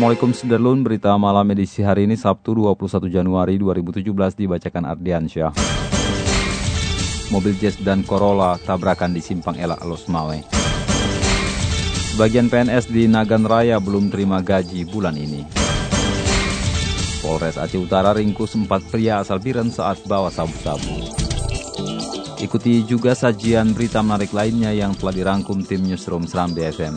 Assalamualaikum Sudarlun, berita malam edisi hari ini Sabtu 21 Januari 2017 dibacakan Ardiansyah. Mobil Jazz dan Corolla tabrakan di Simpang Elak Losmawe. Sebagian PNS di Nagan Raya belum terima gaji bulan ini. Polres Aceh Utara ringkus empat pria asal Biren saat bawa sabu-sabu. Ikuti juga sajian berita menarik lainnya yang telah dirangkum tim Newsroom Seram BFM.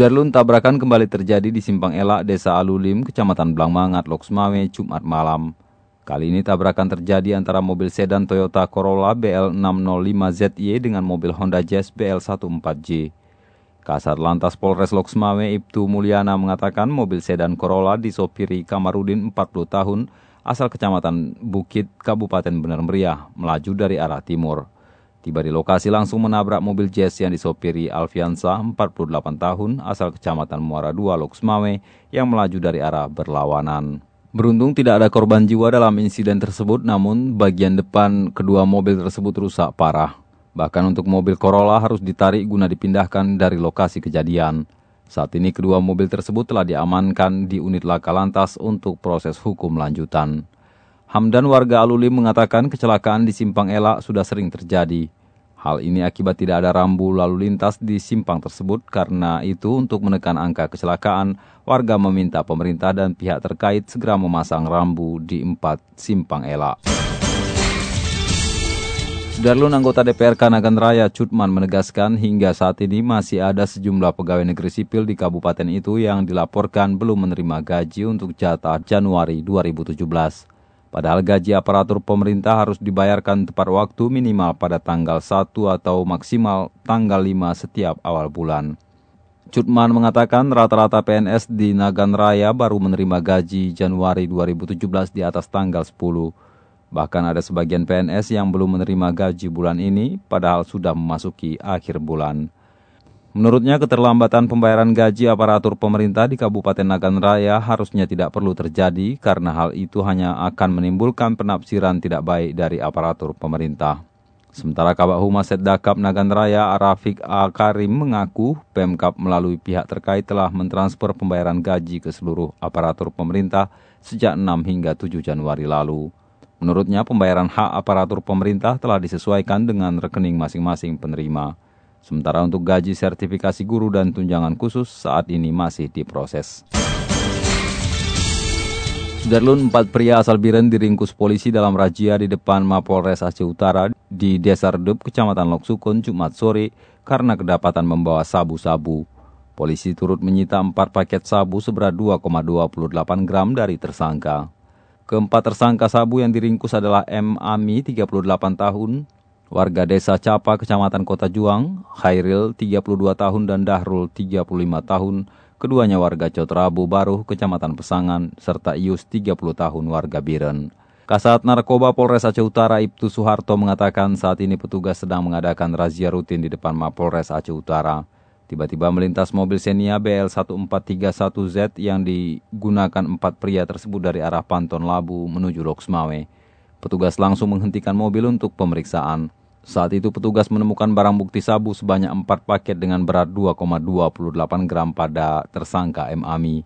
Sudarlun tabrakan kembali terjadi di Simpang Elak, Desa Alulim, Kecamatan Blangmangat, Loksmawe, Jumat malam. Kali ini tabrakan terjadi antara mobil sedan Toyota Corolla BL605ZY dengan mobil Honda Jazz BL14J. Kasar Lantas Polres Loksmawe Ibtu Mulyana mengatakan mobil sedan Corolla disopiri Kamarudin 40 tahun asal Kecamatan Bukit, Kabupaten Benar Meriah, melaju dari arah timur. Tiba di lokasi langsung menabrak mobil Jazz yang disopiri Alfiansa, 48 tahun, asal Kecamatan Muara II, Loksmawe, yang melaju dari arah berlawanan. Beruntung tidak ada korban jiwa dalam insiden tersebut, namun bagian depan kedua mobil tersebut rusak parah. Bahkan untuk mobil Corolla harus ditarik guna dipindahkan dari lokasi kejadian. Saat ini kedua mobil tersebut telah diamankan di unit laka lantas untuk proses hukum lanjutan. Hamdan warga Alulim mengatakan kecelakaan di Simpang Elak sudah sering terjadi. Hal ini akibat tidak ada rambu lalu lintas di simpang tersebut karena itu untuk menekan angka kecelakaan, warga meminta pemerintah dan pihak terkait segera memasang rambu di empat simpang Elak. Darlun anggota DPR Kanagan Raya Cutman menegaskan hingga saat ini masih ada sejumlah pegawai negeri sipil di kabupaten itu yang dilaporkan belum menerima gaji untuk jatah Januari 2017. Padahal gaji aparatur pemerintah harus dibayarkan tepat waktu minimal pada tanggal 1 atau maksimal tanggal 5 setiap awal bulan. Cutman mengatakan rata-rata PNS di Nagan Raya baru menerima gaji Januari 2017 di atas tanggal 10. Bahkan ada sebagian PNS yang belum menerima gaji bulan ini padahal sudah memasuki akhir bulan. Menurutnya keterlambatan pembayaran gaji aparatur pemerintah di Kabupaten Nagan Raya harusnya tidak perlu terjadi karena hal itu hanya akan menimbulkan penafsiran tidak baik dari aparatur pemerintah. Sementara Kabak Humas Setdakap Nagan Raya Arafik A. Karim mengaku Pemkap melalui pihak terkait telah mentransfer pembayaran gaji ke seluruh aparatur pemerintah sejak 6 hingga 7 Januari lalu. Menurutnya pembayaran hak aparatur pemerintah telah disesuaikan dengan rekening masing-masing penerima. Sementara untuk gaji sertifikasi guru dan tunjangan khusus saat ini masih diproses. Sudarlun, empat pria asal Biren diringkus polisi dalam razia di depan Mapolres Aceh Utara di Desa Redup, Kecamatan Loksukun, Jumat sore karena kedapatan membawa sabu-sabu. Polisi turut menyita empat paket sabu seberat 2,28 gram dari tersangka. Keempat tersangka sabu yang diringkus adalah M. Ami, 38 tahun, warga desa Capa, Kecamatan Kota Juang, Khairil, 32 tahun, dan Dahrul, 35 tahun, keduanya warga Cotrabu Baru, Kecamatan Pesangan, serta Ius, 30 tahun, warga Biren. Kasat Narkoba Polres Aceh Utara Ibtu Soeharto mengatakan saat ini petugas sedang mengadakan razia rutin di depan Mapolres Aceh Utara. Tiba-tiba melintas mobil Xenia BL1431Z yang digunakan empat pria tersebut dari arah Panton Labu menuju Loksmawe. Petugas langsung menghentikan mobil untuk pemeriksaan. Saat itu petugas menemukan barang bukti sabu sebanyak 4 paket dengan berat 2,28 gram pada tersangka M. Ami.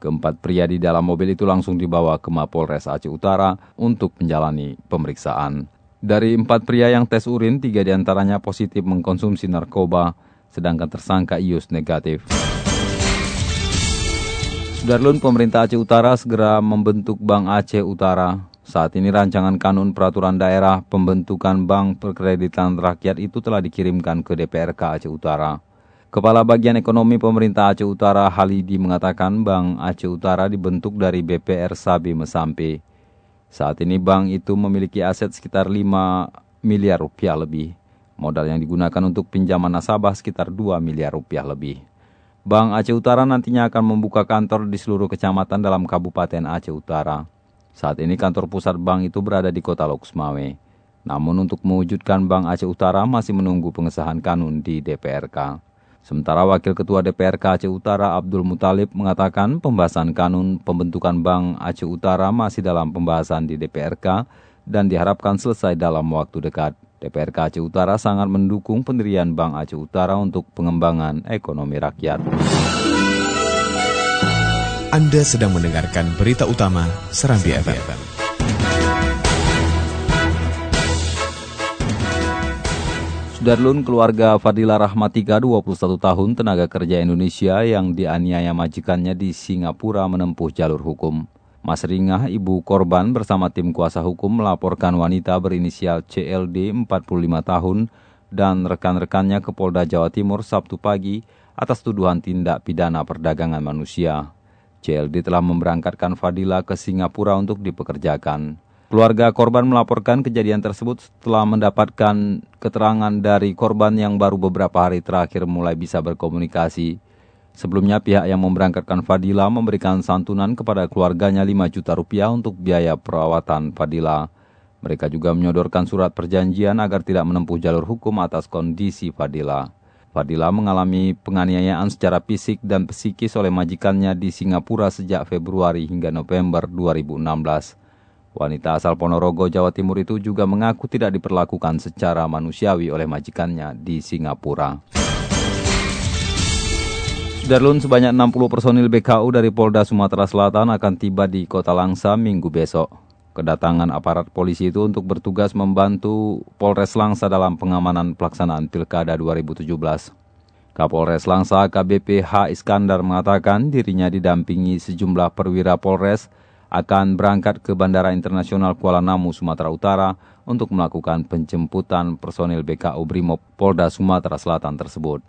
Keempat pria di dalam mobil itu langsung dibawa ke Mapolres Aceh Utara untuk menjalani pemeriksaan. Dari empat pria yang tes urin, tiga di antaranya positif mengkonsumsi narkoba, sedangkan tersangka Ius negatif. Sudarlun, pemerintah Aceh Utara segera membentuk Bank Aceh Utara. Saat ini rancangan kanun peraturan daerah pembentukan Bank Perkreditan Rakyat itu telah dikirimkan ke DPRK Aceh Utara. Kepala Bagian Ekonomi Pemerintah Aceh Utara Halidi mengatakan Bank Aceh Utara dibentuk dari BPR Sabi Mesampe. Saat ini bank itu memiliki aset sekitar 5 miliar rupiah lebih. Modal yang digunakan untuk pinjaman nasabah sekitar 2 miliar rupiah lebih. Bank Aceh Utara nantinya akan membuka kantor di seluruh kecamatan dalam Kabupaten Aceh Utara. Saat ini kantor pusat bank itu berada di kota Loksmawe. Namun untuk mewujudkan Bank Aceh Utara masih menunggu pengesahan kanun di DPRK. Sementara Wakil Ketua DPRK Aceh Utara Abdul Mutalib mengatakan pembahasan kanun pembentukan Bank Aceh Utara masih dalam pembahasan di DPRK dan diharapkan selesai dalam waktu dekat. DPRK Aceh Utara sangat mendukung pendirian Bank Aceh Utara untuk pengembangan ekonomi rakyat. Anda sedang mendengarkan berita utama Serambi FM. Sudarlun keluarga Fadila Rahmatika 21 tahun tenaga kerja Indonesia yang dianiaya majikannya di Singapura menempuh jalur hukum. Mas Ringah, ibu korban bersama tim kuasa hukum melaporkan wanita berinisial CLD 45 tahun dan rekan-rekannya ke Polda Jawa Timur Sabtu pagi atas tuduhan tindak pidana perdagangan manusia. CLD telah memberangkatkan Fadila ke Singapura untuk dipekerjakan. Keluarga korban melaporkan kejadian tersebut setelah mendapatkan keterangan dari korban yang baru beberapa hari terakhir mulai bisa berkomunikasi Sebelumnya pihak yang memberangkatkan Fadila memberikan santunan kepada keluarganya 5 juta rupiah untuk biaya perawatan Fadila. Mereka juga menyodorkan surat perjanjian agar tidak menempuh jalur hukum atas kondisi Fadila. Fadila mengalami penganiayaan secara fisik dan psikis oleh majikannya di Singapura sejak Februari hingga November 2016. Wanita asal Ponorogo, Jawa Timur itu juga mengaku tidak diperlakukan secara manusiawi oleh majikannya di Singapura. Darlun sebanyak 60 personil BKU dari Polda Sumatera Selatan akan tiba di Kota Langsa minggu besok. Kedatangan aparat polisi itu untuk bertugas membantu Polres Langsa dalam pengamanan pelaksanaan Pilkada 2017. Kapolres Langsa KBP H. Iskandar mengatakan dirinya didampingi sejumlah perwira Polres akan berangkat ke Bandara Internasional Kuala Namu, Sumatera Utara untuk melakukan penjemputan personil BKU Brimob Polda Sumatera Selatan tersebut.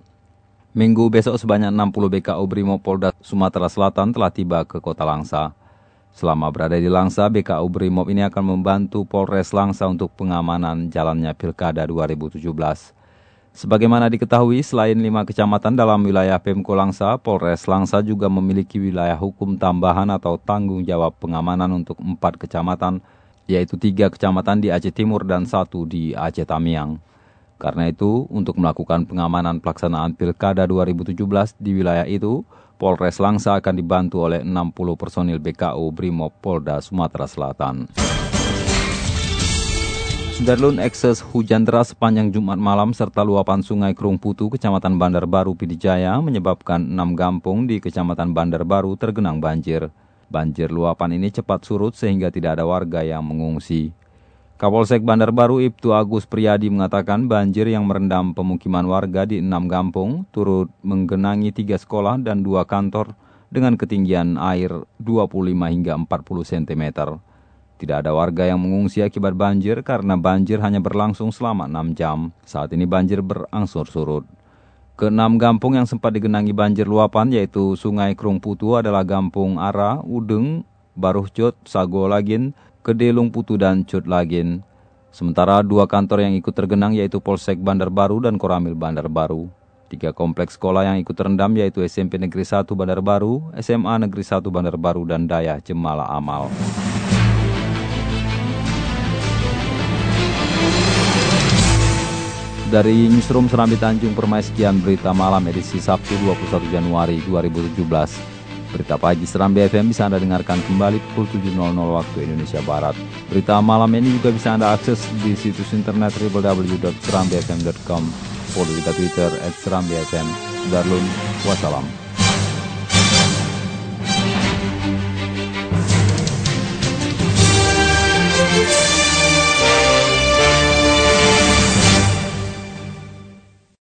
Minggu besok sebanyak 60 BKU Brimo Polda Sumatera Selatan telah tiba ke kota Langsa. Selama berada di Langsa, BKU Brimob ini akan membantu Polres Langsa untuk pengamanan jalannya Pilkada 2017. Sebagaimana diketahui, selain lima kecamatan dalam wilayah Pemko Langsa, Polres Langsa juga memiliki wilayah hukum tambahan atau tanggung jawab pengamanan untuk empat kecamatan, yaitu tiga kecamatan di Aceh Timur dan satu di Aceh Tamiang. Karena itu, untuk melakukan pengamanan pelaksanaan Pilkada 2017 di wilayah itu, Polres Langsa akan dibantu oleh 60 personil BKU Brimob Polda Sumatera Selatan. Sudarlun ekses hujan deras sepanjang Jumat malam serta luapan sungai Krung Putu, Kecamatan Bandar Baru, Pidijaya menyebabkan enam kampung di Kecamatan Bandar Baru tergenang banjir. Banjir luapan ini cepat surut sehingga tidak ada warga yang mengungsi. Kapolsek Bandar Baru Ibtu Agus Priyadi mengatakan banjir yang merendam pemukiman warga di enam kampung turut menggenangi tiga sekolah dan dua kantor dengan ketinggian air 25 hingga 40 cm. Tidak ada warga yang mengungsi akibat banjir karena banjir hanya berlangsung selama 6 jam. Saat ini banjir berangsur surut. Keenam kampung yang sempat digenangi banjir luapan yaitu Sungai Krung Putu adalah Gampung Ara, Udeng, Baruhjot, Sago Lagin, Kedelung Putu dan Cut Lagin. Sementara dua kantor yang ikut tergenang yaitu Polsek Bandar Baru dan Koramil Bandar Baru. Tiga kompleks sekolah yang ikut terendam yaitu SMP Negeri 1 Bandar Baru, SMA Negeri 1 Bandar Baru, dan Dayah Jemala Amal. Dari Newsroom Serambi Tanjung Permai sekian berita malam edisi Sabtu 21 Januari 2017. Berita pagi Seram BFM bisa Anda dengarkan kembali pukul 7.00 waktu Indonesia Barat. Berita malam ini juga bisa Anda akses di situs internet www.serambfm.com. Follow kita Twitter at Seram BFM. Darulun, wassalam.